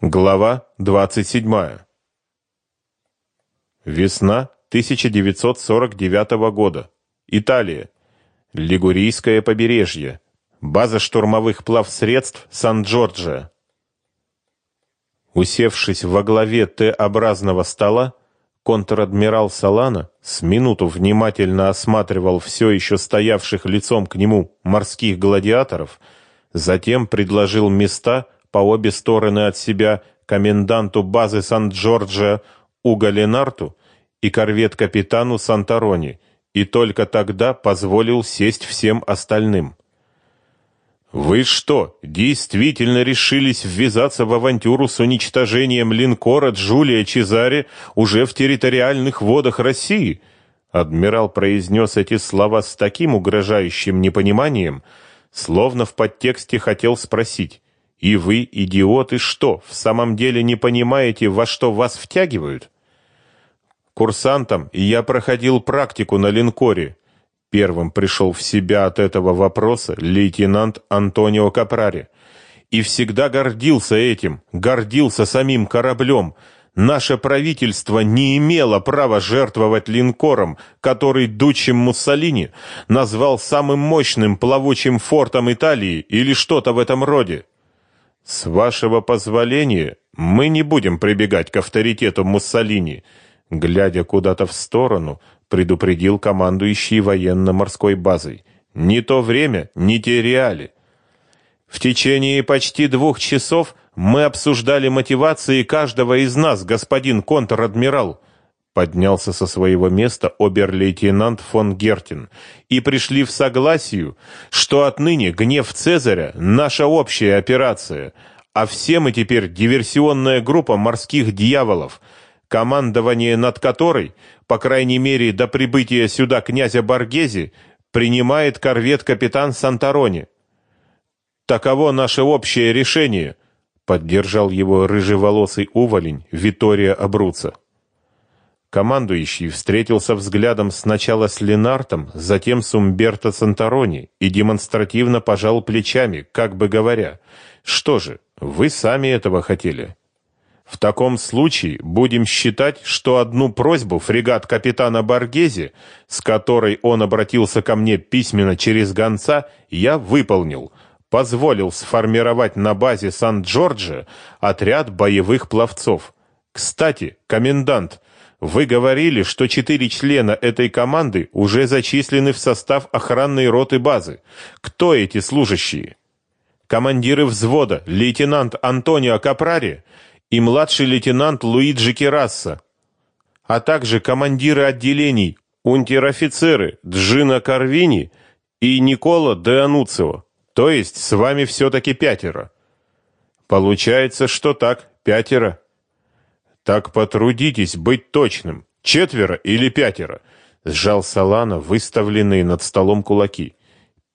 Глава 27. Весна 1949 года. Италия. Лигурийское побережье. База штурмовых плавсредств Сан-Джорджио. Усевшись во главе Т-образного стола, контр-адмирал Салана с минуту внимательно осматривал все еще стоявших лицом к нему морских гладиаторов, затем предложил места – по обе стороны от себя коменданту базы Сан-Джорджо Уго Ленарту и корвет-капитану Санторони, и только тогда позволил сесть всем остальным. «Вы что, действительно решились ввязаться в авантюру с уничтожением линкора Джулия Чезаре уже в территориальных водах России?» Адмирал произнес эти слова с таким угрожающим непониманием, словно в подтексте хотел спросить, и вы, идиоты, что, в самом деле не понимаете, во что вас втягивают? Курсантом я проходил практику на линкоре. Первым пришел в себя от этого вопроса лейтенант Антонио Капрари. И всегда гордился этим, гордился самим кораблем. Наше правительство не имело права жертвовать линкором, который Дуччи Муссолини назвал самым мощным плавучим фортом Италии или что-то в этом роде. С вашего позволения, мы не будем прибегать к авторитету Муссолини, глядя куда-то в сторону, предупредил командующий военно-морской базой. Не то время, не те реали. В течение почти двух часов мы обсуждали мотивации каждого из нас, господин контр-адмирал, поднялся со своего места обер-лейтенант фон Гертин, и пришли в согласию, что отныне гнев Цезаря наша общая операция, а все мы теперь диверсионная группа морских дьяволов, командование над которой, по крайней мере до прибытия сюда князя Баргези, принимает корвет-капитан Санторони. Таково наше общее решение, поддержал его рыжеволосый уволень Витория Абруца. Командующий встретился взглядом сначала с Ленартом, затем с Умберто Санторони и демонстративно пожал плечами, как бы говоря, «Что же, вы сами этого хотели». В таком случае будем считать, что одну просьбу фрегат капитана Баргези, с которой он обратился ко мне письменно через гонца, я выполнил. Позволил сформировать на базе Сан-Джорджо отряд боевых пловцов. Кстати, комендант, вы говорили, что четыре члена этой команды уже зачислены в состав охранной роты базы. Кто эти служащие? Командиры взвода лейтенант Антонио Капрари и младший лейтенант Луиджи Керасса, а также командиры отделений унтер-офицеры Джина Карвини и Никола де Ануцио. То есть с вами все-таки пятеро. Получается, что так, пятеро. Так потрудитесь быть точным. Четверо или пятеро? Сжал Салана выставленные над столом кулаки.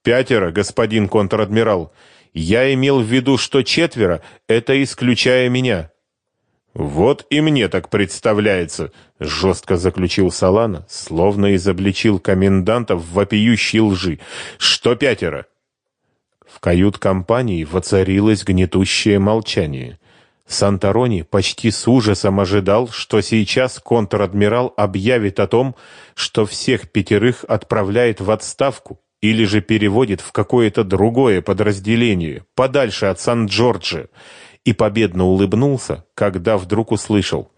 Пятеро, господин контр-адмирал. Я имел в виду, что четверо это исключая меня. Вот и мне так представляется, жестко заключил Салана, словно изобличил коменданта в вопиющей лжи. Что пятеро? В кают-компании воцарилось гнетущее молчание. Санторони почти с ужасом ожидал, что сейчас контр-адмирал объявит о том, что всех пятерых отправляет в отставку или же переводит в какое-то другое подразделение, подальше от Сан-Джорджи, и победно улыбнулся, когда вдруг услышал.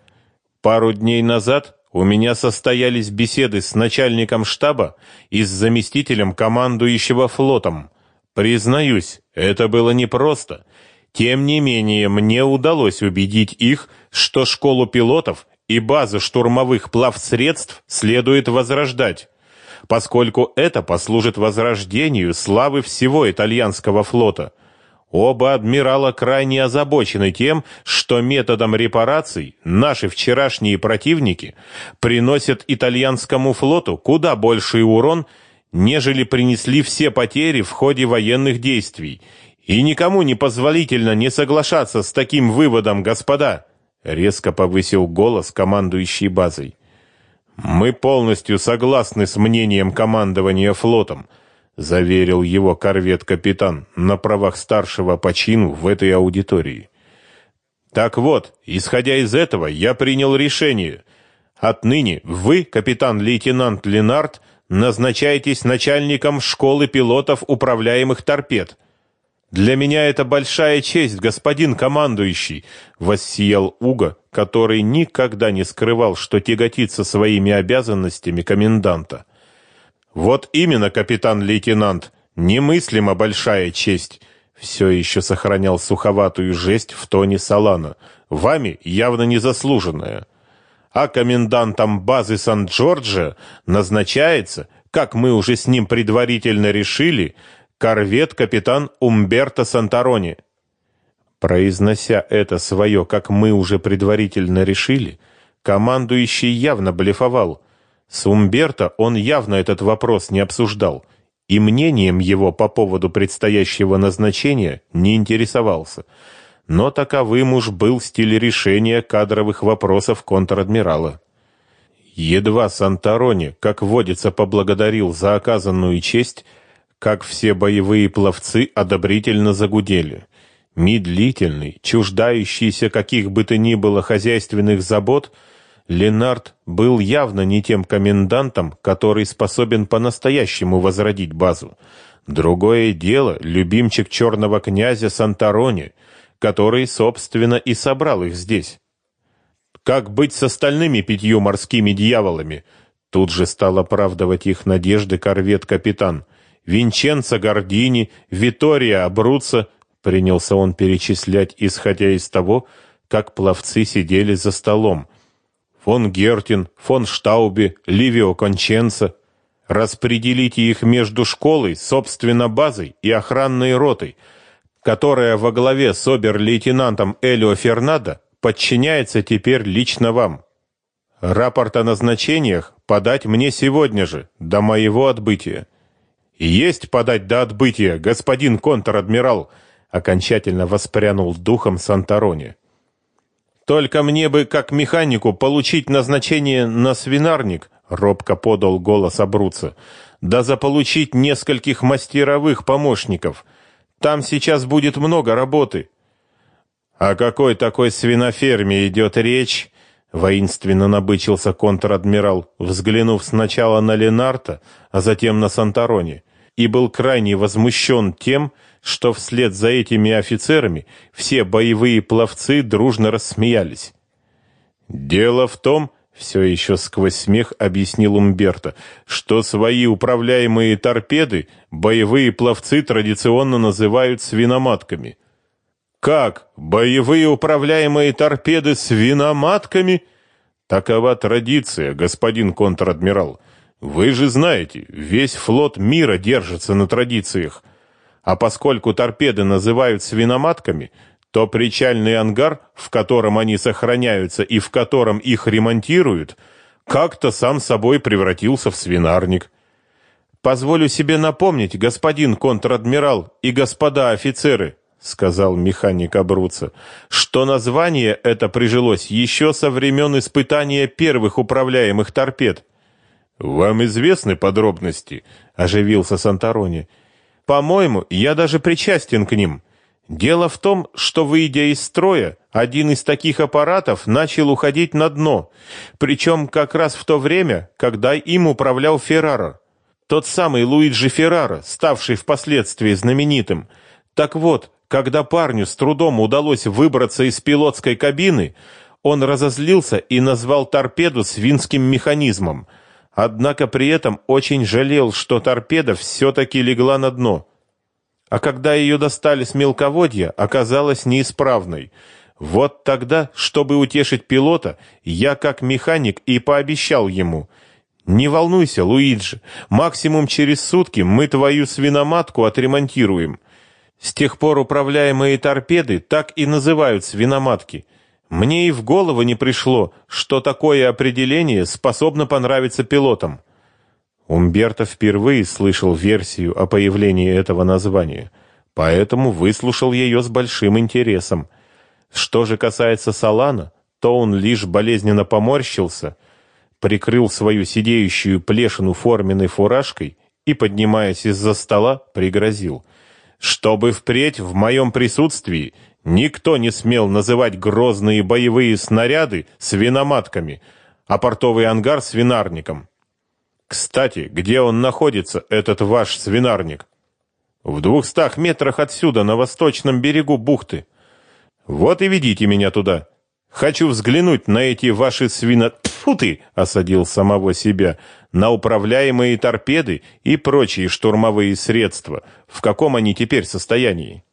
«Пару дней назад у меня состоялись беседы с начальником штаба и с заместителем командующего флотом. Признаюсь, это было непросто». Тем не менее, мне удалось убедить их, что школу пилотов и базы штурмовых плавсредств следует возрождать, поскольку это послужит возрождению славы всего итальянского флота. Оба адмирала крайне озабочены тем, что методом репараций наши вчерашние противники приносят итальянскому флоту куда больший урон, нежели принесли все потери в ходе военных действий, и никому не позволительно не соглашаться с таким выводом, господа, резко повысил голос командующий базой. Мы полностью согласны с мнением командования флотом, заверил его корвет-капитан на правах старшего по чину в этой аудитории. Так вот, исходя из этого, я принял решение. Отныне вы, капитан-лейтенант Ленард, назначаетесь начальником школы пилотов управляемых торпед. Для меня это большая честь, господин командующий, воссиял Уга, который никогда не скрывал, что тяготится своими обязанностями коменданта. Вот именно, капитан-лейтенант, немыслимо большая честь. Все еще сохранял суховатую жесть в тоне Салана. Вами явно незаслуженная. А комендантом базы Сан-Джорджа назначается, как мы уже с ним предварительно решили, корвет-капитан Умберто Санторони. Произнося это свое, как мы уже предварительно решили, командующий явно блефовал. С Умберто он явно этот вопрос не обсуждал и мнением его по поводу предстоящего назначения не интересовался. Но таковым уж был стиль решения кадровых вопросов контр-адмирала. Едва Санторони, как водится, поблагодарил за оказанную честь, как все боевые пловцы одобрительно загудели. Медлительный, чуждающийся каких бы то ни было хозяйственных забот, Ленард был явно не тем комендантом, который способен по-настоящему возродить базу. Другое дело любимчик черного князя Санторони, который, собственно, и собрал их здесь. Как быть с остальными пятью морскими дьяволами? Тут же стал оправдывать их надежды корвет-капитан. Винченцо Гордини, Витория Абруца, принялся он перечислять, исходя из того, как пловцы сидели за столом. Фон Гертин, фон Штауби, Ливио Конченца. Распределите их между школой, собственно, базой и охранной ротой, которая во главе с обер-лейтенантом Элио Фернадо подчиняется теперь лично вам. Рапорт о назначениях подать мне сегодня же, до моего отбытия. «Есть подать до отбытия, господин контр-адмирал!» окончательно воспрянул духом Санторони. «Только мне бы, как механику, получить назначение на свинарник», робко подал голос Абруца, «да заполучить нескольких мастеровых помощников. Там сейчас будет много работы». «О какой такой свиноферме идет речь?» Воинственно набычился контр-адмирал, взглянув сначала на Ленарта, а затем на Санторони и был крайне возмущен тем, что вслед за этими офицерами все боевые пловцы дружно рассмеялись. Дело в том, все еще сквозь смех объяснил Умберто, что свои управляемые торпеды боевые пловцы традиционно называют свиноматками. Как? Боевые управляемые торпеды свиноматками? Такова традиция, господин контр-адмирал. Вы же знаете, весь флот мира держится на традициях. А поскольку торпеды называют свиноматками, то причальный ангар, в котором они сохраняются и в котором их ремонтируют, как-то сам собой превратился в свинарник. Позволю себе напомнить, господин контр-адмирал и господа офицеры, сказал механик Абруца, что название это прижилось еще со времен испытания первых управляемых торпед. Вам известны подробности? оживился Санторони. По-моему, я даже причастен к ним. Дело в том, что выйдя из строя, один из таких аппаратов начал уходить на дно, причем как раз в то время, когда им управлял Феррара. Тот самый Луиджи Феррара, ставший впоследствии знаменитым. Так вот, когда парню с трудом удалось выбраться из пилотской кабины, он разозлился и назвал торпеду свинским механизмом – Однако при этом очень жалел, что торпеда все-таки легла на дно. А когда ее достали с мелководья, оказалась неисправной. Вот тогда, чтобы утешить пилота, я как механик и пообещал ему. «Не волнуйся, Луиджи, максимум через сутки мы твою свиноматку отремонтируем». С тех пор управляемые торпеды так и называют свиноматки – мне и в голову не пришло, что такое определение способно понравиться пилотам. Умберто впервые слышал версию о появлении этого названия, поэтому выслушал ее с большим интересом. Что же касается Салана, то он лишь болезненно поморщился, прикрыл свою сидеющую плешину форменной фуражкой и, поднимаясь из-за стола, пригрозил: "Чтобы впредь в моем присутствии Никто не смел называть грозные боевые снаряды свиноматками, а портовый ангар свинарником. Кстати, где он находится, этот ваш свинарник? В двухстах метрах отсюда, на восточном берегу бухты. Вот и ведите меня туда. Хочу взглянуть на эти ваши свино... Тьфу ты! Осадил самого себя. На управляемые торпеды и прочие штурмовые средства. В каком они теперь состоянии?